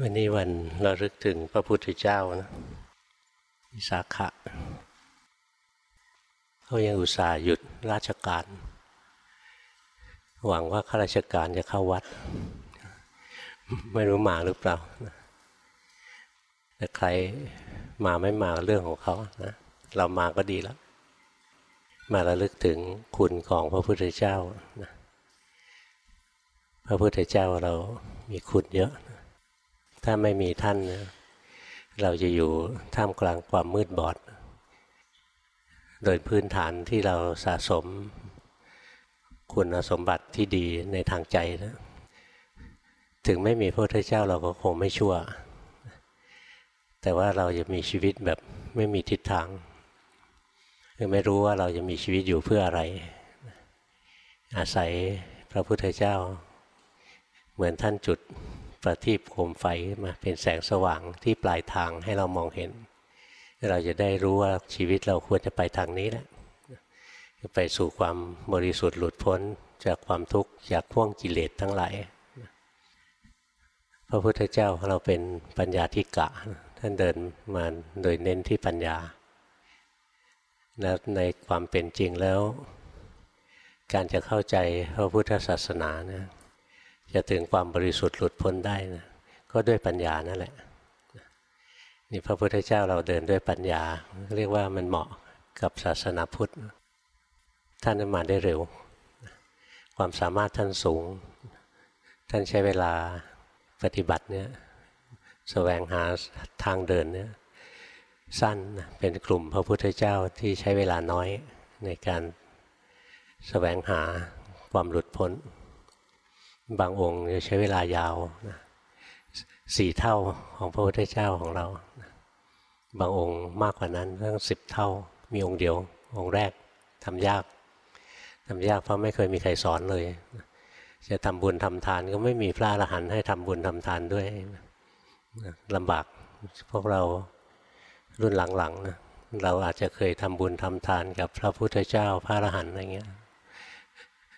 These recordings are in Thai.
วันนี้วันเราลึกถึงพระพุทธเจ้านะวิสาขะเขายังอุตส่าห์หยุดราชการ หวังว่าข้าราชการจะเข้าวัด ไม่รู้มาหรือเปล่า แต่ใครมาไม่มาเรื่องของเขานะเรามาก็ดีแล้ว มาระลึกถึงคุณของพระพุทธเจ้านะพระพุทธเจ้าเรามีคุณเยอะ ถ้าไม่มีท่านเราจะอยู่ท่ามกลางความมืดบอด โดยพื้นฐานที่เราสะสม คุณสมบัติที่ดีในทางใจนะถึงไม่มีพระพุทธเจ้าเราก็คงไม่ชั่ว แต่ว่าเราจะมีชีวิตแบบไม่มีทิศทางคือไม่รู้ว่าเราจะมีชีวิตอยู่เพื่ออะไร อาศัยพระพุทธเจ้า เหมือนท่านจุด ประทีปโคมไฟมาเป็นแสงสว่างที่ปลายทางให้เรามองเห็น เราจะได้รู้ว่าชีวิตเราควรจะไปทางนี้แหละไปสู่ความบริสุทธิ์หลุดพ้นจากความทุกข์จากพ่วงกิเลสทั้งหลายพระพุทธเจ้าเราเป็นปัญญาธิกะ ท่านเดินมาโดยเน้นที่ปัญญาแล้วในความเป็นจริงแล้ว การจะเข้าใจพระพุทธศาสนานะ จะถึงความบริสุทธิ์หลุดพ้นได้นะก็ด้วยปัญญานั่นแหละนี่พระพุทธเจ้าเราเดินด้วยปัญญา เรียกว่ามันเหมาะกับศาสนาพุทธ ท่านมาได้เร็ว ความสามารถท่านสูง ท่านใช้เวลาปฏิบัติเนี่ยสแสวงหาทางเดินเนี่ยสั้นเป็นกลุ่มพระพุทธเจ้าที่ใช้เวลาน้อยในการสแสวงหาความหลุดพ้น บางองค์จะใช้เวลายาวนะสี่เท่าของพระพุทธเจ้าของเรา บางองค์มากกว่านั้นเรื่องสิบเท่า มีองค์เดียว องค์แรกทำยากทำยากเพราะไม่เคยมีใครสอนเลย จะทำบุญทำทานก็ไม่มีพระอรหันต์ให้ทำบุญทำทานด้วยลำบากพวกเรารุ่นหลังๆนะเราอาจจะเคยทำบุญทำทานกับพระพุทธเจ้าพระอรหันต์อะไรเงี้ย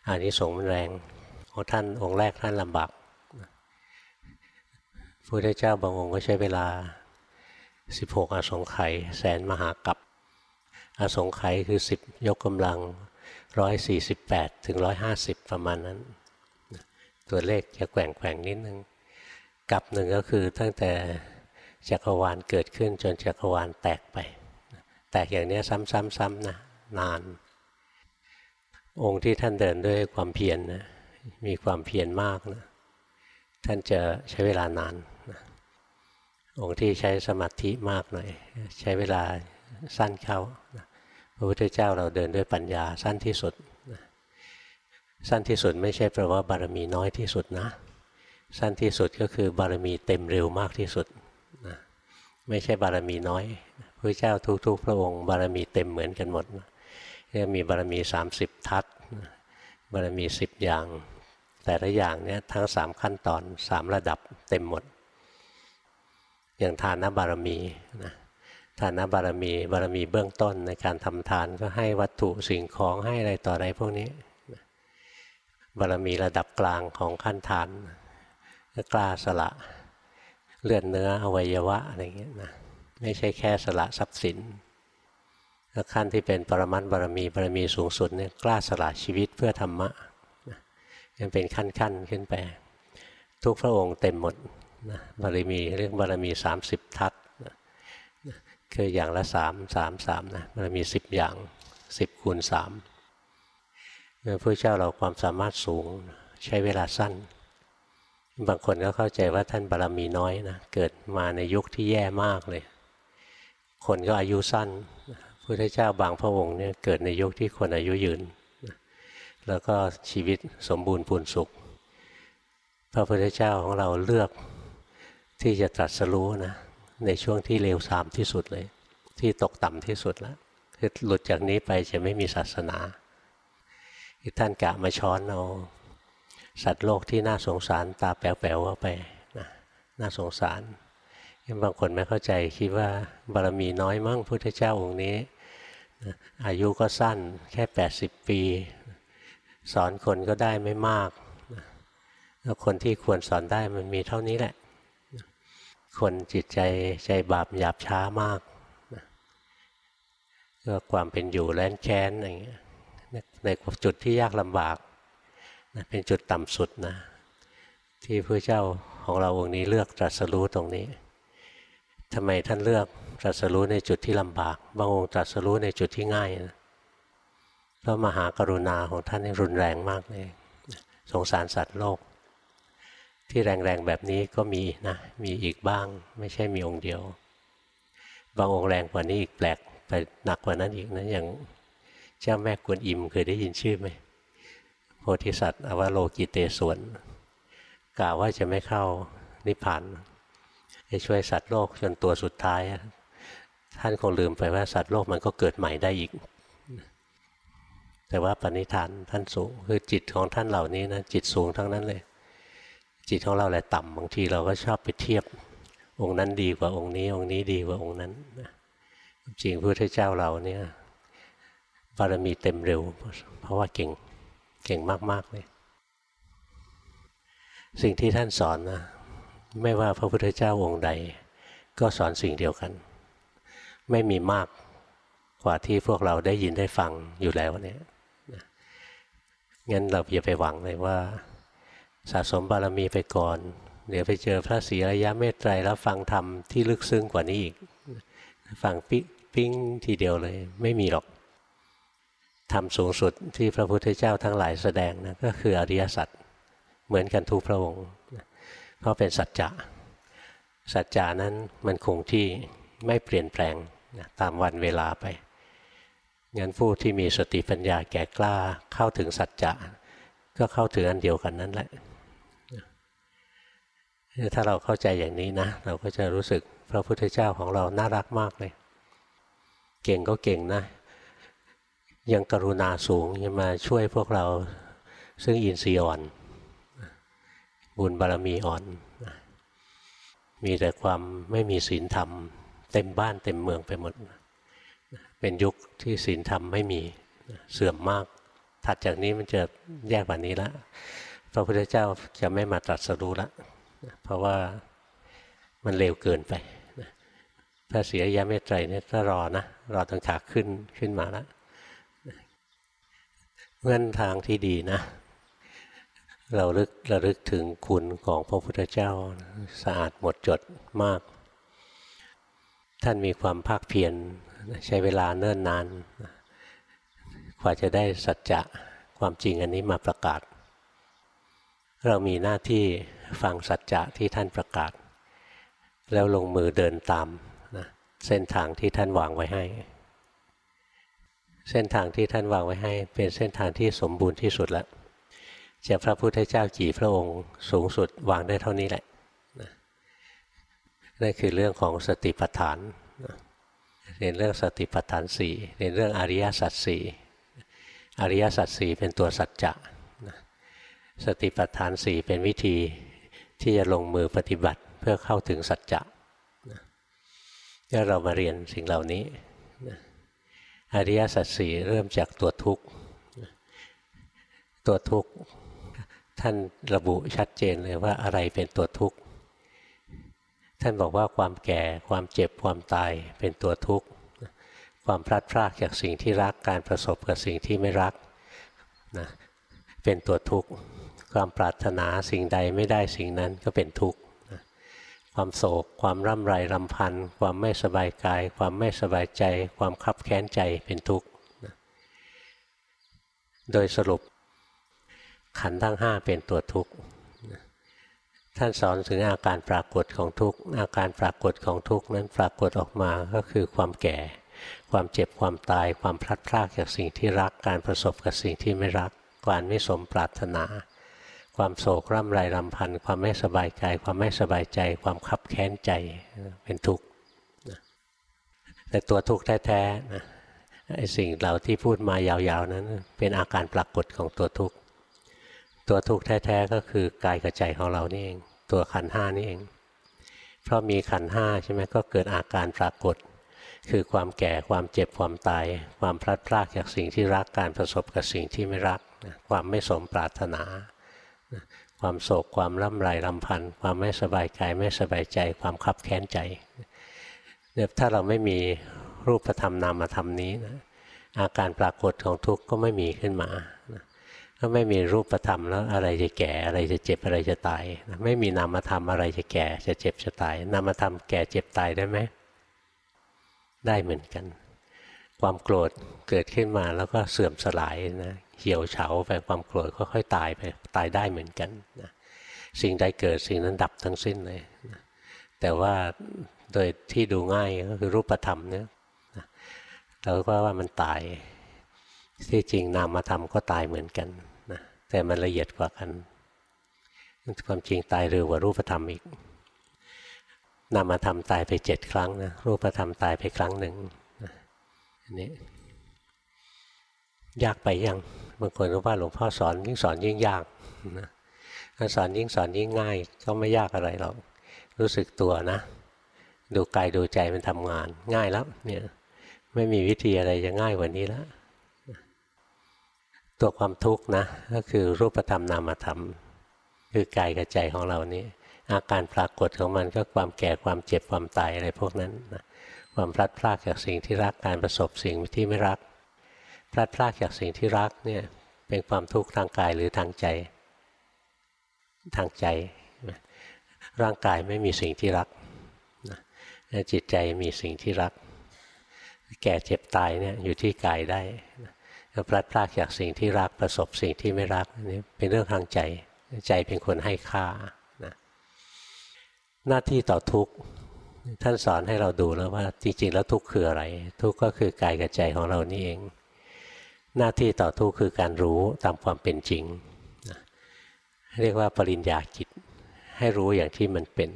อันนี้สงมันแรง ของท่านองค์แรกท่านลำบากพระพุทธเจ้าบางองค์ก็ใช้เวลา 16 อสงไขยแสนมหากับอสงไขยคือ 10 ยกกำลัง 148 ถึง 150 ประมาณนั้น ตัวเลขจะแกว่งแกว่งนิดนึงกับหนึ่งก็คือตั้งแต่จักรวาลเกิดขึ้นจนจักรวาลแตกไป แตกอย่างนี้ซ้ำๆๆนะนาน องค์ที่ท่านเดินด้วยความเพียรนะ มีความเพียรมากนะ ท่านจะใช้เวลานานนะองค์ที่ใช้สมาธิมากหน่อย ใช้เวลาสั้นเข้านะพระพุทธเจ้าเราเดินด้วยปัญญาสั้นที่สุดนะสั้นที่สุดไม่ใช่แปลว่าบารมีน้อยที่สุดนะ สั้นที่สุดก็คือบารมีเต็มเร็วมากที่สุดนะไม่ใช่บารมีน้อยพระเจ้าทุกๆ พระองค์บารมีเต็มเหมือนกันหมดนะมีบารมี 30 ทัศบารมีสิบอย่าง แต่ละอย่างเนี่ยทั้งสามขั้นตอนสามระดับเต็มหมด อย่างทานบารมีนะทานบารมีบารมีเบื้องต้นในการทำทานก็ให้วัตถุสิ่งของให้อะไรต่ออะไรพวกนี้บารมีระดับกลางของขั้นทานก็กล้าสละเลือดเนื้ออวัยวะอะไรเงี้ยนะไม่ใช่แค่สละทรัพย์สินแล้วขั้นที่เป็นปรมัตบารมีบารมีสูงสุดเนี่ยกล้าสละชีวิตเพื่อธรรมะ ยังเป็นขั้นๆขึ้นไป ทุกพระองค์เต็มหมดนะบารมีเรียกบารมี 30 ทัศนะคืออย่างละสามสามสามนะบารมีสิบอย่างสิบคูณสามพระเจ้าเราความสามารถสูงใช้เวลาสั้น บางคนก็เข้าใจว่าท่านบารมีน้อยนะเกิดมาในยุคที่แย่มากเลย คนก็อายุสั้นพระพุทธเจ้าบางพระองค์เนี่ยเกิดในยุคที่คนอายุยืน แล้วก็ชีวิตสมบูรณ์พูนสุข พระพุทธเจ้าของเราเลือกที่จะตรัสรู้นะ ในช่วงที่เลวทรามที่สุดเลย ที่ตกต่ำที่สุดแล้วคือหลุดจากนี้ไปจะไม่มีศาสนาท่านกะมาช้อนเอาสัตว์โลกที่น่าสงสารตาแป๋วๆว่าไปนะน่าสงสารบางคนไม่เข้าใจคิดว่าบารมีน้อยมั่งพุทธเจ้าองค์นี้อายุก็สั้นแค่ 80 ปี สอนคนก็ได้ไม่มากแล้วคนที่ควรสอนได้มันมีเท่านี้แหละ คนจิตใจใจบาปหยาบช้ามากก็ความเป็นอยู่แร้นแค้นอะไรเงี้ยในจุดที่ยากลำบากนะเป็นจุดต่ำสุดนะ ที่พระเจ้าของเราองค์นี้เลือกตรัสรู้ตรงนี้ทำไมท่านเลือกตรัสรู้ในจุดที่ลำบาก บางองค์ตรัสรู้ในจุดที่ง่ายนะ พราะมหากรุณาของท่านรุนแรงมากเลย สงสารสัตว์โลก ที่แรงๆแบบนี้ก็มีนะ มีอีกบ้าง ไม่ใช่มีองค์เดียว บางองค์แรงกว่านี้อีกแปลกไปหนักกว่านั้นอีกนะอย่างเจ้าแม่กวนอิมเคยได้ยินชื่อไหมโพธิสัตว์อวโลกิเตศวนกล่าวว่าจะไม่เข้านิพพานจะช่วยสัตว์โลกจนตัวสุดท้าย ท่านคงลืมไปว่าสัตว์โลกมันก็เกิดใหม่ได้อีก แต่ว่าปณิธานท่านสูงคือจิตของท่านเหล่านี้นะจิตสูงทั้งนั้นเลย จิตของเราแหละต่ำบางทีเราก็ชอบไปเทียบ องค์นั้นดีกว่าองค์นี้ องค์นี้ดีกว่าองค์นั้นจริงพระพุทธเจ้าเราเนี่ยบารมีเต็มเร็ว เพราะว่าเก่งเก่งมาก ๆ เลย สิ่งที่ท่านสอนนะไม่ว่าพระพุทธเจ้าองค์ใด ก็สอนสิ่งเดียวกัน ไม่มีมากกว่าที่พวกเราได้ยินได้ฟังอยู่แล้วเนี่ย งั้นเราอย่าไปหวังเลยว่า สะสมบารมีไปก่อน เดี๋ยวไปเจอพระศรีริยะเมตไตรแล้วฟังธรรมที่ลึกซึ้งกว่านี้อีก ฟังปิ๊งทีเดียวเลยไม่มีหรอกธรรมสูงสุดที่พระพุทธเจ้าทั้งหลายแสดงนะก็คืออริยสัจเหมือนกันทุกพระองค์เพราะเป็นสัจจะสัจจานั้นมันคงที่ไม่เปลี่ยนแปลงนะตามวันเวลาไป งั้นผู้ที่มีสติปัญญาแก่กล้าเข้าถึงสัจจะก็เข้าถึงอันเดียวกันนั่นแหละ ถ้าเราเข้าใจอย่างนี้นะ เราก็จะรู้สึกพระพุทธเจ้าของเราน่ารักมากเลย เก่งก็เก่งนะ ยังกรุณาสูงยังมาช่วยพวกเราซึ่งอินทรีย์อ่อน บุญบารมีอ่อน มีแต่ความไม่มีศีลธรรม เต็มบ้านเต็มเมืองไปหมด เป็นยุคที่ศีลธรรมไม่มีเสื่อมมาก ถัดจากนี้มันจะแยกกว่านี้แล้วพระพุทธเจ้าจะไม่มาตรัสรู้ละเพราะว่ามันเร็วเกินไปพระศรีอริยเมตไตรเนี่ยถ้ารอนะรอตั้งฉาขึ้นขึ้นมาแล้วเงื่อนทางที่ดีนะ เราลึกระลึกถึงคุณของพระพุทธเจ้าสะอาดหมดจดมาก ท่านมีความภาคเพียร ใช้เวลาเนิ่นนานกว่าจะได้สัจจะความจริงอันนี้มาประกาศ เรามีหน้าที่ฟังสัจจะที่ท่านประกาศ แล้วลงมือเดินตามนะเส้นทางที่ท่านวางไว้ให้ เส้นทางที่ท่านวางไว้ให้ เป็นเส้นทางที่สมบูรณ์ที่สุดแล้วจะพระพุทธเจ้ากี่พระองค์สูงสุดวางได้เท่านี้แหละนั่นคือเรื่องของสติปัฏฐาน เรียนเรื่องสติปัฏฐานสี่เรียนเรื่องอริยสัจสี่อริยสัจสี่เป็นตัวสัจจะสติปัฏฐานสี่เป็นวิธีที่จะลงมือปฏิบัติเพื่อเข้าถึงสัจจะถ้าเรามาเรียนสิ่งเหล่านี้อริยสัจสี่เริ่มจากตัวทุกข์ตัวทุกข์ท่านระบุชัดเจนเลยว่าอะไรเป็นตัวทุกข์ ท่านบอกว่าความแก่ความเจ็บความตายเป็นตัวทุกข์ ความพลัดพรากจากสิ่งที่รักการประสบกับสิ่งที่ไม่รักนะเป็นตัวทุกข์ ความปรารถนาสิ่งใดไม่ได้สิ่งนั้นก็เป็นทุกข์ความโศก ความร่ำไรรำพันความไม่สบายกาย ความไม่สบายใจ ความคับแค้นใจเป็นทุกข์โดยสรุปขันทั้งห้าเป็นตัวทุกข์ ท่านสอนถึงอาการปรากฏของทุกข์อาการปรากฏของทุกข์นั้นปรากฏออกมาก็คือความแก่ ความเจ็บความตาย ความพลัดพรากจากสิ่งที่รักการประสบกับสิ่งที่ไม่รักการไม่สมปรารถนา ความโศกร่ำไรรำพันความไม่สบายใจความไม่สบายใจ ความคับแค้นใจเป็นทุกข์แต่ตัวทุกข์แท้ๆนะไอ้สิ่งเราที่พูดมายาวๆนั้น เป็นอาการปรากฏของตัวทุกข์ ตัวทุกข์แท้ๆก็คือกายกับใจของเรานี่เอง ตัวขันห้านี่เอง เพราะมีขันห้าใช่ไหมก็เกิดอาการปรากฏ คือความแก่ความเจ็บความตาย ความพลัดพรากจากสิ่งที่รักการประสบกับสิ่งที่ไม่รัก ความไม่สมปรารถนา ความโศกความร่ำไรรำพันความไม่สบายกายไม่สบายใจ ความคับแค้นใจเนี่ยถ้าเราไม่มีรูปธรรมนามธรรมนี้นะอาการปรากฏของทุกข์ก็ไม่มีขึ้นมา ก็ไม่มีรูปธรรมแล้วอะไรจะแก่อะไรจะเจ็บอะไรจะตาย ไม่มีนามธรรมอะไรจะแก่จะเจ็บจะตาย นามธรรมแก่เจ็บตายได้ไหมได้เหมือนกัน ความโกรธเกิดขึ้นมาแล้วก็เสื่อมสลายนะเหี่ยวเฉาไปความโกรธก็ค่อยตายไปตายได้เหมือนกันนะสิ่งใดเกิดสิ่งนั้นดับทั้งสิ้นเลยนะแต่ว่าโดยที่ดูง่ายก็คือรูปธรรมเนี่ยเราก็ว่ามันตายที่จริงนามธรรมก็ตายเหมือนกัน แต่มันละเอียดกว่ากัน ความจริงตายเร็วกว่ารูปธรรมอีกนามธรรมตายไปเจ็ดครั้งนะรูปธรรมตายไปครั้งหนึ่งอันนี้ยากไปยังบางคนก็ว่าหลวงพ่อสอนยิ่งสอนยิ่งยากนะถ้าสอนยิ่งสอนยิ่งง่าย ก็ไม่ยากอะไรหรอกรู้สึกตัวนะ ดูกายดูใจมันทำงาน ง่ายแล้วเนี่ยไม่มีวิธีอะไรจะง่ายกว่านี้แล้ว ตัวความทุกข์นะก็คือรูปธรรมนามธรรม คือกายกับใจของเรานี้ อาการปรากฏของมันก็ความแก่ความเจ็บความตายอะไรพวกนั้นนะความพลัดพรากจากสิ่งที่รักการประสบสิ่งที่ไม่รัก พลัดพรากจากสิ่งที่รักเนี่ยเป็นความทุกข์ทางกายหรือทางใจ ทางใจร่างกายไม่มีสิ่งที่รักจิตใจมีสิ่งที่รัก แก่เจ็บตายเนี่ยอยู่ที่กายได้ พลัดพรากจากสิ่งที่รักประสบสิ่งที่ไม่รักนี่เป็นเรื่องทางใจ ใจเป็นคนให้ค่านะหน้าที่ต่อทุกข์ท่านสอนให้เราดูแล้วว่าจริงๆแล้วทุกข์คืออะไร ทุกข์ก็คือกายกับใจของเรานี่เอง หน้าที่ต่อทุกข์คือการรู้ตามความเป็นจริงนะเรียกว่าปริญญาจิตให้รู้อย่างที่มันเป็น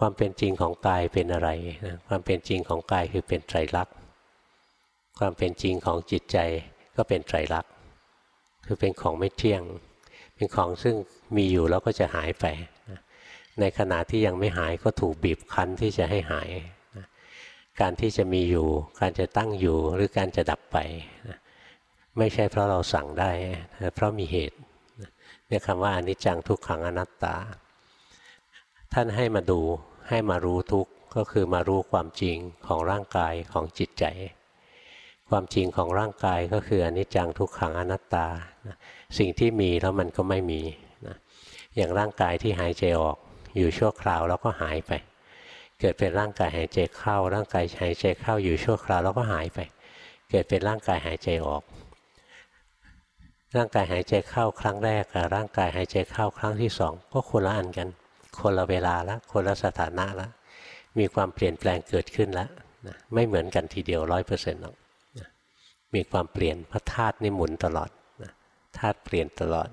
ความเป็นจริงของกายเป็นอะไรนะความเป็นจริงของกายคือเป็นไตรลักษณ ความเป็นจริงของจิตใจก็เป็นไตรลักษณ์คือเป็นของไม่เที่ยง เป็นของซึ่งมีอยู่แล้วก็จะหายไป ในขณะที่ยังไม่หายก็ถูกบีบคั้นที่จะให้หาย การที่จะมีอยู่ การจะตั้งอยู่หรือการจะดับไป ไม่ใช่เพราะเราสั่งได้แต่เพราะมีเหตุเนี่ยคำว่าอนิจจังทุกขังอนัตตา ท่านให้มาดูให้มารู้ทุกก็คือมารู้ความจริงของร่างกายของจิตใจ ความจริงของร่างกายก็คืออนิจจังทุกขังอนัตตา สิ่งที่มีแล้วมันก็ไม่มีนะอย่างร่างกายที่หายใจออกอยู่ชั่วคราวแล้วก็หายไป เกิดเป็นร่างกายหายใจเข้า ร่างกายหายใจเข้าอยู่ชั่วคราวแล้วก็หายไป เกิดเป็นร่างกายหายใจออก ร่างกายหายใจเข้าครั้งแรกกับร่างกายหายใจเข้าครั้งที่สองก็คนละอันกัน คนละเวลาละคนละสถานะละมีความเปลี่ยนแปลงเกิดขึ้นแล้วไม่เหมือนกันทีเดียวร้อยเปอร์เซ็นต์หรอก มีความเปลี่ยนพระธาตุนี่หมุนตลอดธาตุเปลี่ยนตลอด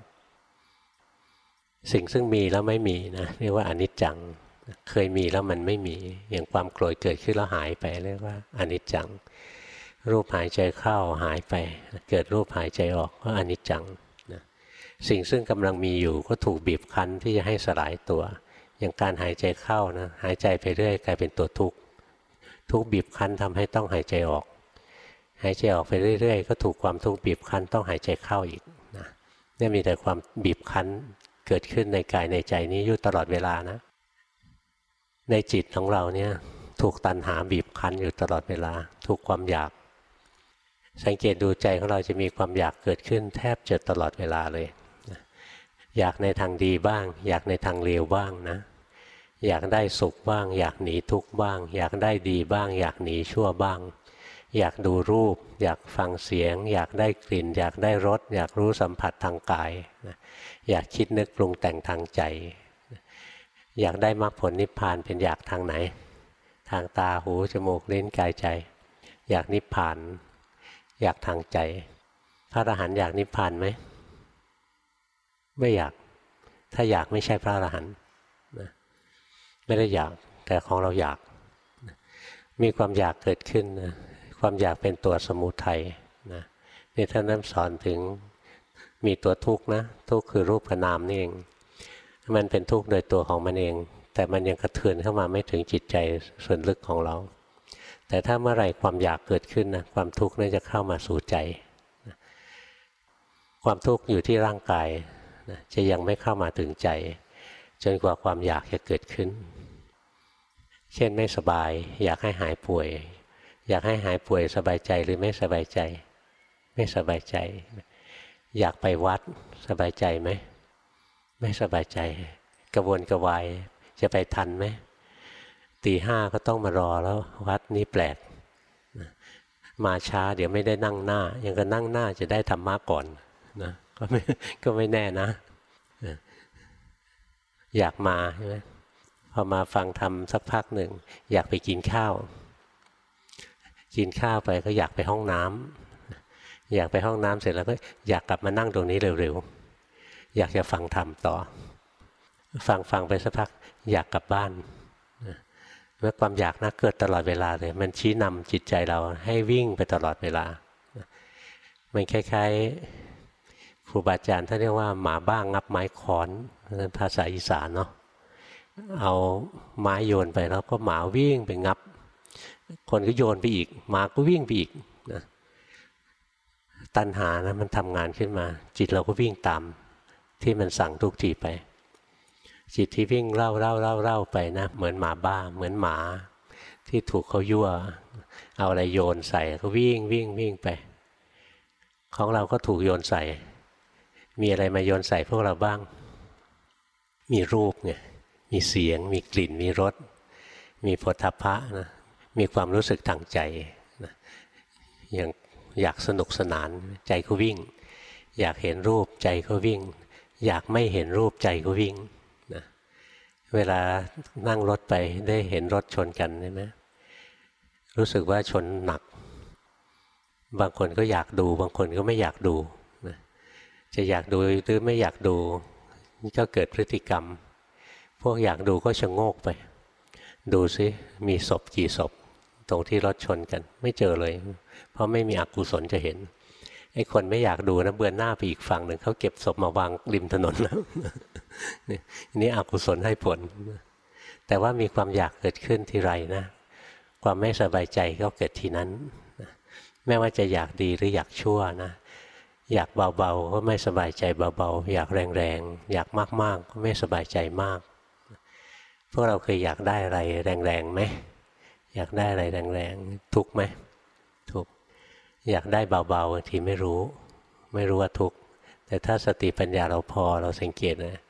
สิ่งซึ่งมีแล้วไม่มีนะเรียกว่าอนิจจังเคยมีแล้วมันไม่มี อย่างความโกรธเกิดขึ้นแล้วหายไปเรียกว่าอนิจจัง รูปหายใจเข้าหายไป เกิดรูปหายใจออกก็อนิจจังนะสิ่งซึ่งกำลังมีอยู่ก็ถูกบีบคั้นที่จะให้สลายตัว อย่างการหายใจเข้านะหายใจไปเรื่อยกลายเป็นตัวทุกข์ทุกบีบคั้นทำให้ต้องหายใจออก หายใจออกไปเรื่อย ๆ ก็ถูกความทุกข์บีบคั้นต้องหายใจเข้าอีกนะนี่มีแต่ความบีบคั้นเกิดขึ้นในกายในใจนี้อยู่ตลอดเวลานะ ในจิตของเราเนี่ยถูกตันหาบีบคั้นอยู่ตลอดเวลา ถูกความอยาก สังเกตดูใจของเราจะมีความอยากเกิดขึ้น แทบจะตลอดเวลาเลย อยากในทางดีบ้าง อยากในทางเลวบ้างนะ อยากได้สุขบ้าง อยากหนีทุกข์บ้าง อยากได้ดีบ้าง อยากหนีชั่วบ้าง อยากดูรูป อยากฟังเสียง อยากได้กลิ่น อยากได้รส อยากรู้สัมผัสทางกายอยากคิดนึกปรุงแต่งทางใจ อยากได้มรรคผลนิพพานเป็นอยากทางไหน ทางตาหูจมูกลิ้นกายใจ อยากนิพพาน อยากทางใจ พระอรหันต์อยากนิพพานไหมไม่อยากถ้าอยากไม่ใช่พระอรหันต์ไม่ได้อยากแต่ของเราอยาก มีความอยากเกิดขึ้นนะ ความอยากเป็นตัวสมุทัยนะนี่ท่านนั้นสอนถึงมีตัวทุกข์นะ ทุกข์คือรูปกับนามนี่เอง มันเป็นทุกข์โดยตัวของมันเอง แต่มันยังกระเทือนเข้ามาไม่ถึงจิตใจส่วนลึกของเรา แต่ถ้าเมื่อไรความอยากเกิดขึ้นนะความทุกข์นี่จะเข้ามาสู่ใจ ความทุกข์อยู่ที่ร่างกายนะจะยังไม่เข้ามาถึงใจ จนกว่าความอยากจะเกิดขึ้น เช่นไม่สบาย อยากให้หายป่วย อยากให้หายป่วยสบายใจหรือไม่สบายใจ ไม่สบายใจ อยากไปวัดสบายใจไหมไม่สบายใจ กระวนกระวายจะไปทันไหมตีห้าก็ต้องมารอแล้ววัดนี้แปลก มาช้าเดี๋ยวไม่ได้นั่งหน้า ยังก็นั่งหน้าจะได้ธรรมะก่อนนะก็ไม่ก็ไม่แน่นะ อยากมาใช่ไหมพอมาฟังทำสักพักหนึ่ง อยากไปกินข้าว กินข้าวไปก็อยากไปห้องน้ำอยากไปห้องน้ำเสร็จแล้วก็อยากกลับมานั่งตรงนี้เร็วๆอยากจะฟังธรรมต่อ ฟังฟังไปสักพักอยากกลับบ้านเมื่อความอยากนะเกิดตลอดเวลาเลยมันชี้นำจิตใจเราให้วิ่งไปตลอดเวลา มันคล้ายๆครูบาอาจารย์ท่านเรียกว่าหมาบ้างงับไม้ขอนนั่นภาษาอีสานเนาะเอาไม้โยนไปแล้วก็หมาวิ่งไปงับ คนก็โยนไปอีกหมาก็วิ่งไปอีกนะตัณหานะมันทำงานขึ้นมา จิตเราก็วิ่งตามที่มันสั่งทุกทีไป จิตที่วิ่งเล่าเล่าเล่าเล่าไปนะ เหมือนหมาบ้า เหมือนหมา ที่ถูกเขายั่ว เอาอะไรโยนใส่ก็วิ่งวิ่งวิ่งไป ของเราก็ถูกโยนใส่ มีอะไรมาโยนใส่พวกเราบ้าง มีรูปไงมีเสียง มีกลิ่นมีรสมีผลทพะนะ มีความรู้สึกทางใจนะอย่างอยากสนุกสนานใจก็วิ่ง อยากเห็นรูปใจก็วิ่ง อยากไม่เห็นรูปใจก็วิ่งเวลานั่งรถไปได้เห็นรถชนกันใช่ไหมรู้สึกว่าชนหนัก บางคนก็อยากดู บางคนก็ไม่อยากดูนะจะอยากดูหรือไม่อยากดูก็เกิดพฤติกรรม พวกอยากดูก็ชะโงกไป ดูซิมีศพกี่ศพ ตรงที่รถชนกัน ไม่เจอเลย เพราะไม่มีอกุศลจะเห็นไอ้คนไม่อยากดูนะเบือนหน้าไปอีกฝั่งหนึ่งเขาเก็บศพมาวางริมถนนแล้วนี่อกุศลให้ผล แต่ว่ามีความอยากเกิดขึ้นทีไรนะความไม่สบายใจก็เกิดทีนั้นไม่ว่าจะอยากดีหรืออยากชั่วนะอยากเบาๆก็ไม่สบายใจเบาๆ อยากแรงๆ อยากมากๆ ก็ไม่สบายใจมาก พวกเราเคยอยากได้อะไรแรงๆไหม อยากได้อะไรแรงๆทุกไหมทุกอยากได้เบาๆบางทีไม่รู้ ไม่รู้ว่าทุกแต่ถ้าสติปัญญาเราพอเราสังเกตนะ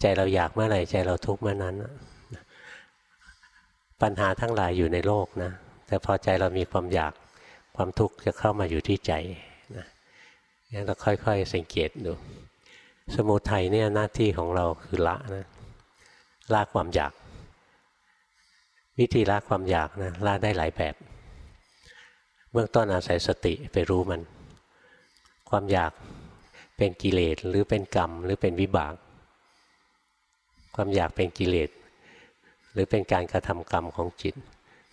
ใจเราอยากเมื่อไหร่ใจเราทุกเมื่อนั้น ปัญหาทั้งหลายอยู่ในโลกนะแต่พอใจเรามีความอยากความทุกข์จะเข้ามาอยู่ที่ใจนะงั้นเราค่อยๆสังเกตดู สมุทัยเนี่ยหน้าที่ของเราคือละนะละความอยาก วิธีละความอยากนะละได้หลายแบบ เบื้องต้นอาศัยสติไปรู้มัน ความอยากเป็นกิเลสหรือเป็นกรรมหรือเป็นวิบาก ความอยากเป็นกิเลสหรือเป็นการกระทำกรรมของจิต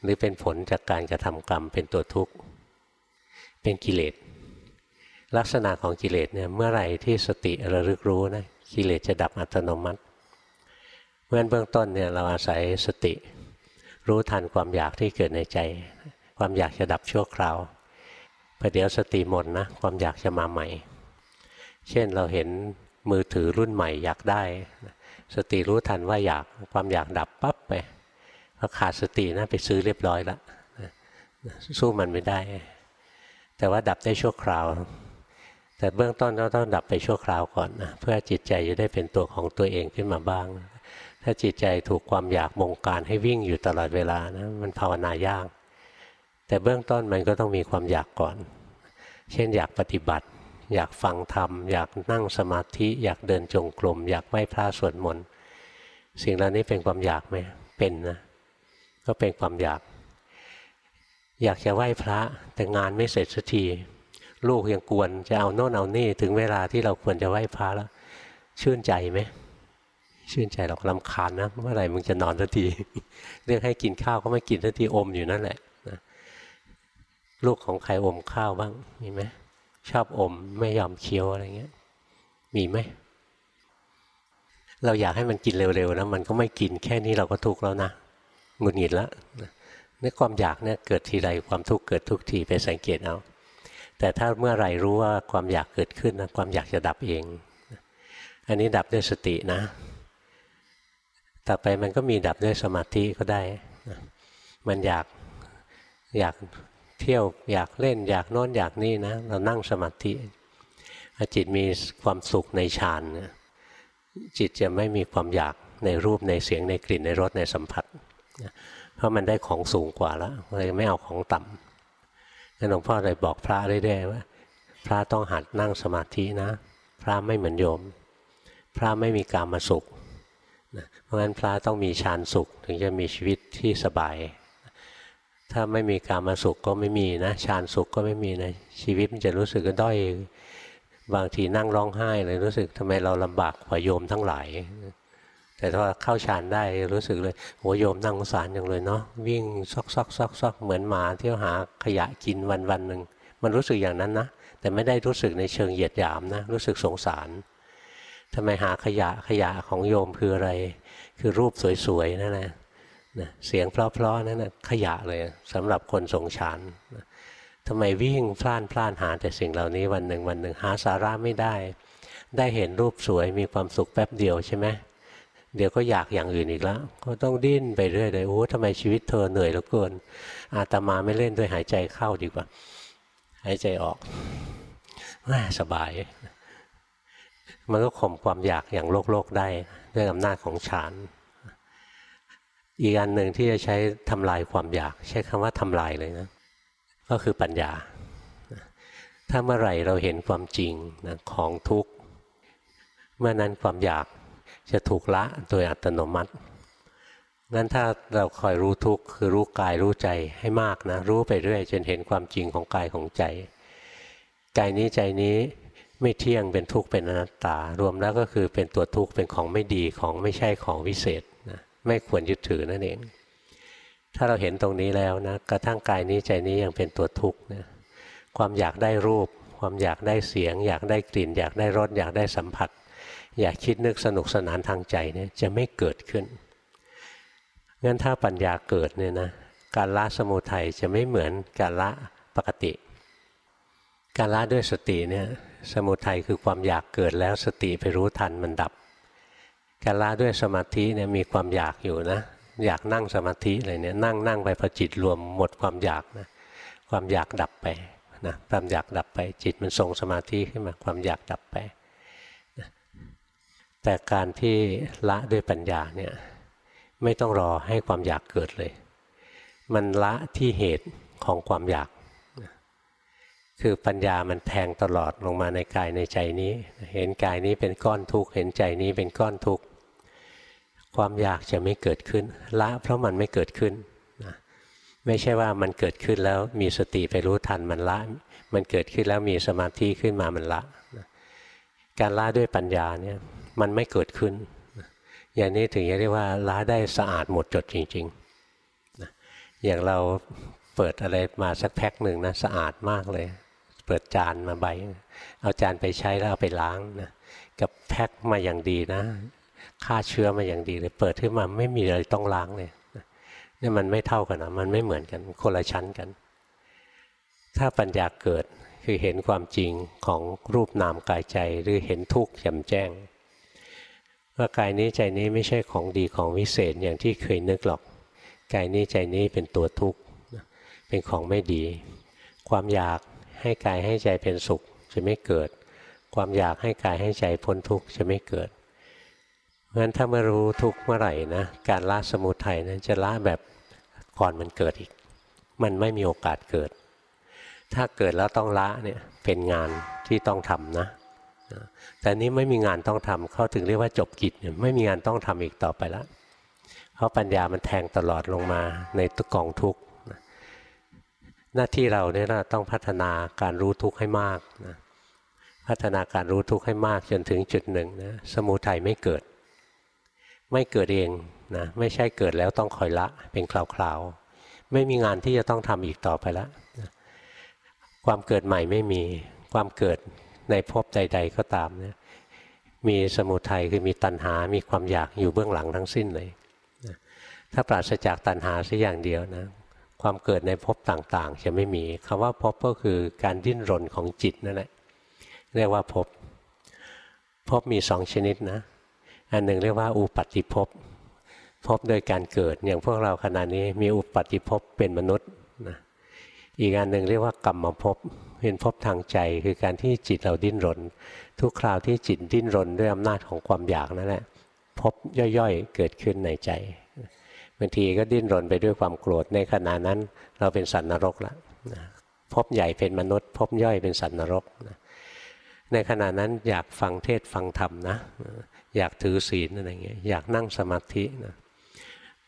หรือเป็นผลจากการกระทำกรรมเป็นตัวทุกข์ เป็นกิเลสลักษณะของกิเลสเนี่ยเมื่อไหร่ที่สติระลึกรู้นะกิเลสจะดับอัตโนมัติ เมื่อเบื้องต้นเนี่ยเราอาศัยสติ รู้ทันความอยากที่เกิดในใจ ความอยากจะดับชั่วคราวประเดี๋ยวสติหมดนะ ความอยากจะมาใหม่ เช่นเราเห็นมือถือรุ่นใหม่อยากได้ สติรู้ทันว่าอยากความอยากดับปั๊บไปพอขาดสตินะไปซื้อเรียบร้อยล้วสู้มันไม่ได้ แต่ว่าดับได้ชั่วคราว แต่เบื้องต้นเราต้องดับไปชั่วคราวก่อนนะเพื่อจิตใจจะได้เป็นตัวของตัวเองขึ้นมาบ้าง ถ้าจิตใจถูกความอยากบงการให้วิ่งอยู่ตลอดเวลานะมันภาวนายาก แต่เบื้องต้นมันก็ต้องมีความอยากก่อน เช่นอยากปฏิบัติ อยากฟังธรรม อยากนั่งสมาธิ อยากเดินจงกรมอยากไหว้พระสวดมนต์สิ่งเหล่านี้เป็นความอยากไหมเป็นนะก็เป็นความอยาก อยากจะไหว้พระแต่งานไม่เสร็จสักทีลูกยังกวนจะเอาโน่นเอานี่ถึงเวลาที่เราควรจะไหว้พระแล้วชื่นใจไหม ชื่นใจหรอกลำคาญนะเมื่อไหร่มึงจะนอนสักทีเรื่องให้กินข้าวก็ไม่กินสักทีอมอยู่นั่นแหละลูกของใครอมข้าวบ้างมีไหมชอบอมไม่ยอมเคี้ยวอะไรเงี้ย มีไหมเราอยากให้มันกินเร็วๆนะมันก็ไม่กินแค่นี้เราก็ทุกข์แล้วนะหงุดหงิดแล้วนี่ความอยากเนี่ยเกิดทีไรความทุกข์เกิดทุกทีไปสังเกตเอาแต่ถ้าเมื่อไรรู้ว่าความอยากเกิดขึ้นนะความอยากจะดับเอง อันนี้ดับด้วยสตินะ ต่อไปมันก็มีดับด้วยสมาธิก็ได้มันอยากอยากเที่ยวอยากเล่นอยากโน้นอยากนี่นะ เรานั่งสมาธิจิตมีความสุขในฌานจิตจะไม่มีความอยากในรูปในเสียงในกลิ่นในรสในสัมผัส เพราะมันได้ของสูงกว่าแล้วเลยไม่เอาของต่ำนั่นหลวงพ่อเลยบอกพระเรื่อยๆว่า พระต้องหัดนั่งสมาธินะ พระไม่เหมือนโยม พระไม่มีการมาสุข เพราะฉะนั้นพระต้องมีฌานสุขถึงจะมีชีวิตที่สบาย ถ้าไม่มีการมาสุขก็ไม่มีนะฌานสุขก็ไม่มีนะชีวิตมันจะรู้สึกก็ด้อยบางทีนั่งร้องไห้เลยรู้สึกทำไมเราลำบากกว่าโยมทั้งหลาย แต่ถ้าเข้าฌานได้รู้สึกเลยโหโยมนั่งสารอย่างเลยเนาะวิ่งซอกซอกซอกซอกเหมือนหมาเที่ยวหาขยะกินวันวันหนึ่งมันรู้สึกอย่างนั้นนะแต่ไม่ได้รู้สึกในเชิงเหยียดหยามนะรู้สึกสงสาร ทำไมหาขยะขยะของโยมคืออะไร คือรูปสวยๆนั่นแหละเสียงเพลาะๆนั่นนะขยะเลยสำหรับคนสงสารทำไมวิ่งพล่านพล่านหาแต่สิ่งเหล่านี้วันหนึ่งวันหนึ่งหาสาระไม่ได้ ได้เห็นรูปสวยมีความสุขแป๊บเดียวใช่ไหมเดี๋ยวก็อยากอย่างอื่นอีกแล้ว ก็ต้องดิ้นไปเรื่อยเลยโอ้ทำไมชีวิตเธอเหนื่อยเหลือเกิน อาตมาไม่เล่นด้วยหายใจเข้าดีกว่า หายใจออกสบาย มันก็ข่มความอยากอย่างโลกโลกได้ด้วยอำนาจของฌานอีกอันหนึ่งที่จะใช้ทำลายความอยาก ใช้คำว่าทำลายเลยนะ ก็คือปัญญา ถ้าเมื่อไหร่เราเห็นความจริงนะของทุกข์ เมื่อนั้นความอยากจะถูกละโดยอัตโนมัติงั้นถ้าเราคอยรู้ทุกข์คือรู้กายรู้ใจให้มากนะ รู้ไปเรื่อยจนเห็นความจริงของกายของใจ กายนี้ใจนี้ ไม่เที่ยงเป็นทุกข์เป็นอนัตตา รวมแล้วก็คือเป็นตัวทุกข์เป็นของไม่ดีของไม่ใช่ของวิเศษนะไม่ควรยึดถือนั่นเอง ถ้าเราเห็นตรงนี้แล้วนะกระทั่งกายนี้ใจนี้ยังเป็นตัวทุกข์นะความอยากได้รูป ความอยากได้เสียง อยากได้กลิ่น อยากได้รสอยากได้สัมผัส อยากคิดนึกสนุกสนานทางใจเนี่ยจะไม่เกิดขึ้นงั้นถ้าปัญญาเกิดเนี่ยนะการละสมุทัยจะไม่เหมือนการละปกติ การละด้วยสติเนี่ย สมุทัยคือความอยากเกิดแล้วสติไปรู้ทันมันดับการละด้วยสมาธิเนี่ยมีความอยากอยู่นะ อยากนั่งสมาธิอะไรเนี่ยนั่งนั่งไปพอจิตรวมหมดความอยากนะความอยากดับไปนะความอยากดับไปจิตมันทรงสมาธิขึ้นมาความอยากดับไปนะแต่การที่ละด้วยปัญญาเนี่ยไม่ต้องรอให้ความอยากเกิดเลย มันละที่เหตุของความอยาก คือปัญญามันแทงตลอดลงมาในกายในใจนี้ เห็นกายนี้เป็นก้อนทุกข์ เห็นใจนี้เป็นก้อนทุกข์ ความอยากจะไม่เกิดขึ้น ละเพราะมันไม่เกิดขึ้นนะไม่ใช่ว่ามันเกิดขึ้นแล้วมีสติไปรู้ทันมันละ มันเกิดขึ้นแล้วมีสมาธิขึ้นมามันละนะการละด้วยปัญญาเนี่ยมันไม่เกิดขึ้น อย่างนี้ถึงจะเรียกว่าละได้สะอาดหมดจดจริงๆนะอย่างเราเปิดอะไรมาสักแพ็คหนึ่งนะสะอาดมากเลย เปิดจานมาใบ เอาจานไปใช้แล้วเอาไปล้างนะกับแพ็คมาอย่างดีนะฆ่าเชื้อมาอย่างดีเลยเปิดขึ้นมาไม่มีอะไรต้องล้างเลยนี่มันไม่เท่ากันนะมันไม่เหมือนกันคนละชั้นกัน ถ้าปัญญาเกิดคือเห็นความจริงของรูปนามกายใจหรือเห็นทุกข์แจ่มแจ้ง ว่ากายนี้ใจนี้ไม่ใช่ของดีของวิเศษอย่างที่เคยนึกหรอกกายนี้ใจนี้เป็นตัวทุกข์เป็นของไม่ดี ความอยาก ให้กายให้ใจเป็นสุขจะไม่เกิด ความอยากให้กายให้ใจพ้นทุกข์จะไม่เกิดเพราะฉะนั้นถ้ามารู้ทุกข์เมื่อไหร่นะการละสมุทัยนั้นจะละแบบก่อนมันเกิดอีก มันไม่มีโอกาสเกิด ถ้าเกิดแล้วต้องละเนี่ยเป็นงานที่ต้องทำนะแต่นี้ไม่มีงานต้องทำเขาถึงเรียกว่าจบกิจเนี่ยไม่มีงานต้องทำอีกต่อไปล้วเพราะปัญญามันแทงตลอดลงมาในตุกองทุกข์ หน้าที่เราเนี่ยนะต้องพัฒนาการรู้ทุกข์ให้มากนะพัฒนาการรู้ทุกข์ให้มากจนถึงจุดหนึ่งนะสมุทัยไม่เกิด ไม่เกิดเองนะไม่ใช่เกิดแล้วต้องคอยละเป็นคราวๆไม่มีงานที่จะต้องทำอีกต่อไปแล้วความเกิดใหม่ไม่มีความเกิดในภพใด ๆ ก็ตามนะมีสมุทัยคือมีตัณหา มีความอยากอยู่เบื้องหลังทั้งสิ้นเลยนะถ้าปราศจากตัณหาสักอย่างเดียวนะ ความเกิดในภพต่างๆ จะไม่มีคำว่าภพก็คือการดิ้นรนของจิตนั่นแหละเรียกว่าภพภพมีสองชนิดนะ อันหนึ่งเรียกว่าอุปัติภพภพโดยการเกิดอย่างพวกเราขณะนี้มีอุปัติภพเป็นมนุษย์นะอีกอันหนึ่งเรียกว่ากรรมภพเป็นภพทางใจคือการที่จิตเราดิ้นรน ทุกคราวที่จิตดิ้นรนด้วยอำนาจของความอยากนั่นแหละภพย่อยๆเกิดขึ้นในใจ บางทีก็ดิ้นรนไปด้วยความโกรธในขณะนั้น เราเป็นสัตว์นรกแล้วภพใหญ่เป็นมนุษย์ภพย่อยเป็นสัตว์นรกในขณะนั้นอยากฟังเทศฟังธรรมนะ อยากถือศีลอะไรเงี้ยอยากนั่งสมาธินะ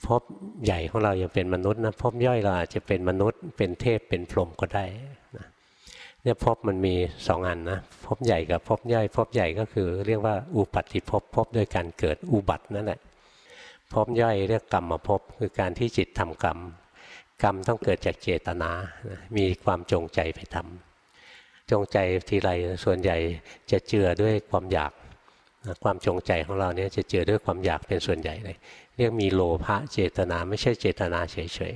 ภพใหญ่ของเรายังเป็นมนุษย์นะภพย่อยเราอาจจะเป็นมนุษย์ เป็นเทพเป็นพรหมก็ได้นะเนี่ยภพมันมีสองอันนะภพใหญ่กับภพย่อยภพใหญ่ก็คือเรียกว่าอุปัติภพภพด้วยการเกิดอุบัตินั่นแหละ ภพย่อยเรียกกรรมมาภพคือการที่จิตทำกรรม กรรมต้องเกิดจากเจตนา มีความจงใจไปทำจงใจทีไรส่วนใหญ่จะเจือด้วยความอยากความจงใจของเราเนี่ยจะเจือด้วยความอยากเป็นส่วนใหญ่เลย เรียกมีโลภะเจตนาไม่ใช่เจตนาเฉย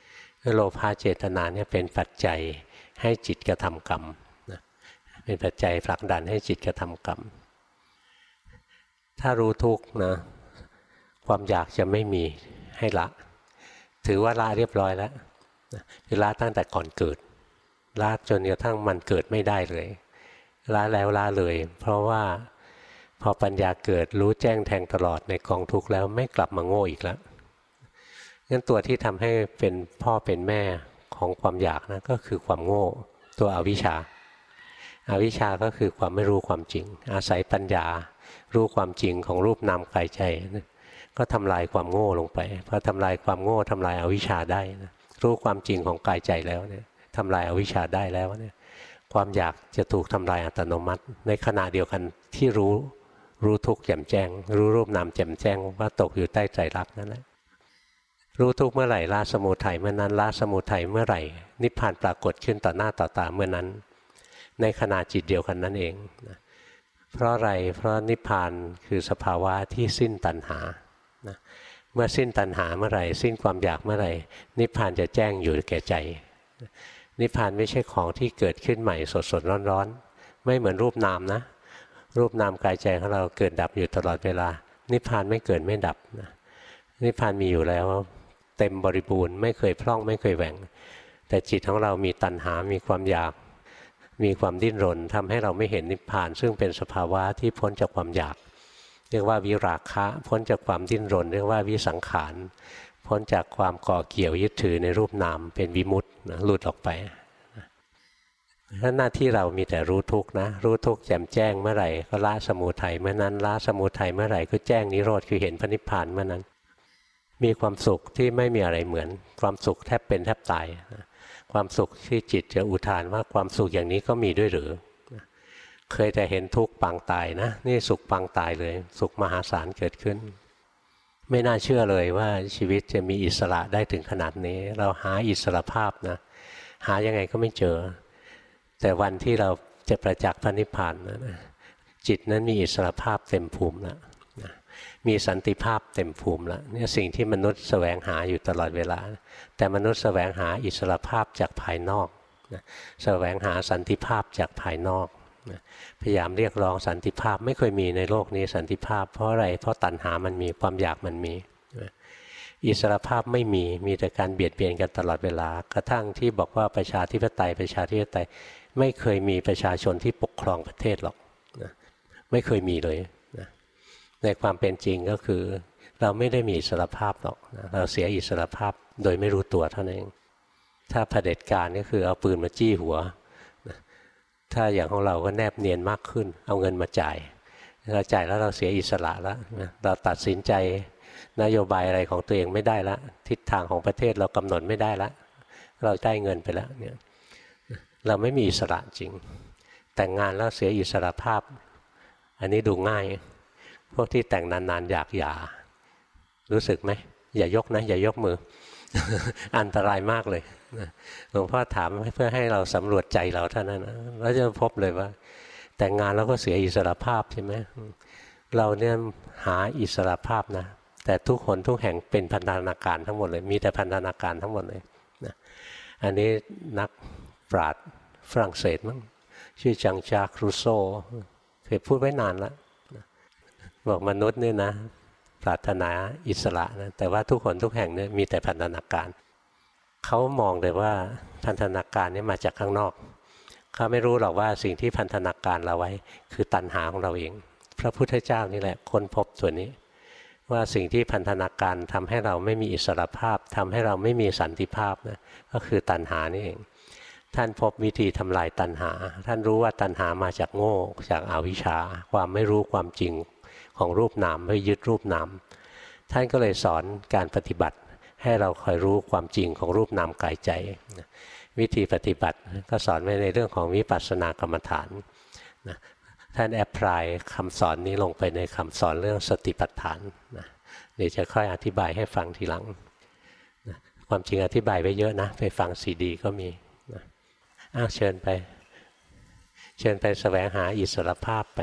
ๆโลภะเจตนาเนี่ยเป็นปัจจัยให้จิตกระทำกรรมเป็นปัจจัยผลักดันให้จิตกระทำกรรม ถ้ารู้ทุกนะ ความอยากจะไม่มีให้ละ ถือว่าละเรียบร้อยแล้วคือละตั้งแต่ก่อนเกิดละจนกระทั่งมันเกิดไม่ได้เลยละแล้วละเลย เพราะว่าพอปัญญาเกิดรู้แจ้งแทงตลอดในกองทุกข์แล้วไม่กลับมาโง่อีกแล้วงั้นตัวที่ทำให้เป็นพ่อเป็นแม่ของความอยากนะก็คือความโง่ ตัวอวิชชาอาวิชชาก็คือความไม่รู้ความจริง อาศัยปัญญารู้ความจริงของรูปนามกายใจ ก็ทำลายความโง่ลงไปพอทำลายความโง่ทำลายอวิชชาได้นะรู้ความจริงของกายใจแล้วเนี่ยทำลายอาวิชชาได้แล้วเนี่ยความอยากจะถูกทำลายอัตโนมัติ ในขณะเดียวกันที่รู้รู้ทุกข์แจ่มแจ้ง รู้รูปนามแจ่มแจ้งว่าตกอยู่ใต้ใจรักนั่นแหละรู้ทุกเมื่อไหร่ละสมุทัยเมื่อนั้นละสมุทัยเมื่อไหร่ นิพพานปรากฏขึ้นต่อหน้าต่อตาเมื่อนั้น ในขณะจิตเดียวกันนั่นเอง เพราะอะไรเพราะนิพพานคือสภาวะที่สิ้นตัณหา นะเมื่อสิ้นตัณหาเมื่อไหร่สิ้นความอยากเมื่อไหร่นิพพานจะแจ้งอยู่แก่ใจ นิพพานไม่ใช่ของที่เกิดขึ้นใหม่สดสดร้อนร้อนไม่เหมือนรูปนามนะ รูปนามกายใจของเราเกิดดับอยู่ตลอดเวลา นิพพานไม่เกิดไม่ดับนะนิพพานมีอยู่แล้วเต็มบริบูรณ์ไม่เคยพร่องไม่เคยแหว่ง แต่จิตของเรามีตัณหา มีความอยาก มีความดิ้นรนทำให้เราไม่เห็นนิพพาน ซึ่งเป็นสภาวะที่พ้นจากความอยาก เรียกว่าวิราคะ พ้นจากความดิ้นรน เรียกว่าวิสังขาร พ้นจากความก่อเกี่ยวยึดถือในรูปนามเป็นวิมุตต์หลุดออกไปถ้าหน้าที่เรามีแต่รู้ทุกนะ รู้ทุกแจ่มแจ้งเมื่อไหร่ก็ละสมุทัยเมื่อนั้นละสมุทัยเมื่อไหร่ก็แจ้งนิโรธคือเห็นพระนิพพานเมื่อนั้น มีความสุขที่ไม่มีอะไรเหมือน ความสุขแทบเป็นแทบตาย ความสุขที่จิตจะอุทานว่าความสุขอย่างนี้ก็มีด้วยหรือ เคยแต่เห็นทุกข์ปางตายนะ นี่สุขปางตายเลย สุขมหาศาลเกิดขึ้น ไม่น่าเชื่อเลยว่าชีวิตจะมีอิสระได้ถึงขนาดนี้ เราหาอิสระภาพนะ หายังไงก็ไม่เจอ แต่วันที่เราจะประจักษ์พระนิพพานนะจิตนั้นมีอิสระภาพเต็มภูมิแล้วมีสันติภาพเต็มภูมิแล้วนี่สิ่งที่มนุษย์แสวงหาอยู่ตลอดเวลา แต่มนุษย์แสวงหาอิสระภาพจากภายนอกแสวงหาสันติภาพจากภายนอก พยายามเรียกร้องสันติภาพไม่เคยมีในโลกนี้สันติภาพเพราะอะไรเพราะตัณหามันมีความอยากมันมี อิสรภาพไม่มีมีแต่การเบียดเบียนกันตลอดเวลา กระทั่งที่บอกว่าประชาธิปไตยประชาธิปไตยไม่เคยมีประชาชนที่ปกครองประเทศหรอกนะไม่เคยมีเลยนะในความเป็นจริงก็คือ เราไม่ได้มีอิสรภาพหรอกนะเราเสียอิสรภาพโดยไม่รู้ตัวเท่านั้นเองถ้าเผด็จการก็คือเอาปืนมาจี้หัว ถ้าอย่างของเราก็แนบเนียนมากขึ้น เอาเงินมาจ่ายเราจ่ายแล้วเราเสียอิสระแล้วเราตัดสินใจนโยบายอะไรของตัวเองไม่ได้ละทิศทางของประเทศเรากำหนดไม่ได้ละเราได้เงินไปแล้วเนี่ยเราไม่มีอิสระจริง แต่งงานแล้วเสียอิสระภาพ อันนี้ดูง่าย พวกที่แต่งนานๆอยากหย่ารู้สึกไหมอย่ายกนะอย่ายกมือ อันตรายมากเลยหลวงพ่อถามเพื่อให้เราสำรวจใจเราเท่านั้นแล้วจะพบเลยว่า แต่งงานแล้วก็เสียอิสระภาพใช่ไหมเราเนี่ยหาอิสระภาพนะ แต่ทุกคนทุกแห่งเป็นพันธนาการทั้งหมดเลย มีแต่พันธนาการทั้งหมดเลยนะอันนี้นักปราดฝรั่งเศสมั้งชื่อจังจากรูโซเคยพูดไว้นานแล้วบอกมนุษย์เนี่ยนะ ปรารถนาอิสระนะแต่ว่าทุกคนทุกแห่งเนี่ยมีแต่พันธนาการเขามองเลยว่าพันธนาการนี่มาจากข้างนอกเขาไม่รู้หรอกว่าสิ่งที่พันธนาการเราไว้ คือตัณหาของเราเอง พระพุทธเจ้านี่แหละค้นพบส่วนนี้ ว่าสิ่งที่พันธนาการทำให้เราไม่มีอิสระภาพทำให้เราไม่มีสันติภาพนะก็คือตัณหานี่เอง ท่านพบวิธีทำลายตัณหา ท่านรู้ว่าตัณหามาจากโง่จากอาวิชชา ความไม่รู้ความจริง ของรูปนามไม่ยึดรูปนามท่านก็เลยสอนการปฏิบัติ ให้เราคอยรู้ความจริงของรูปนามกายใจ วิธีปฏิบัติก็สอนไว้ในเรื่องของวิปัสสนากรรมฐานนะท่านแอพพลายคำสอนนี้ลงไปในคำสอนเรื่องสติปัฏฐานนะเดี๋ยวจะค่อยอธิบายให้ฟังทีหลังนะความจริงอธิบายไว้เยอะนะ ไปฟังซีดีก็มีนะอ้าวเชิญไป เชิญไปแสวงหาอิสรภาพไป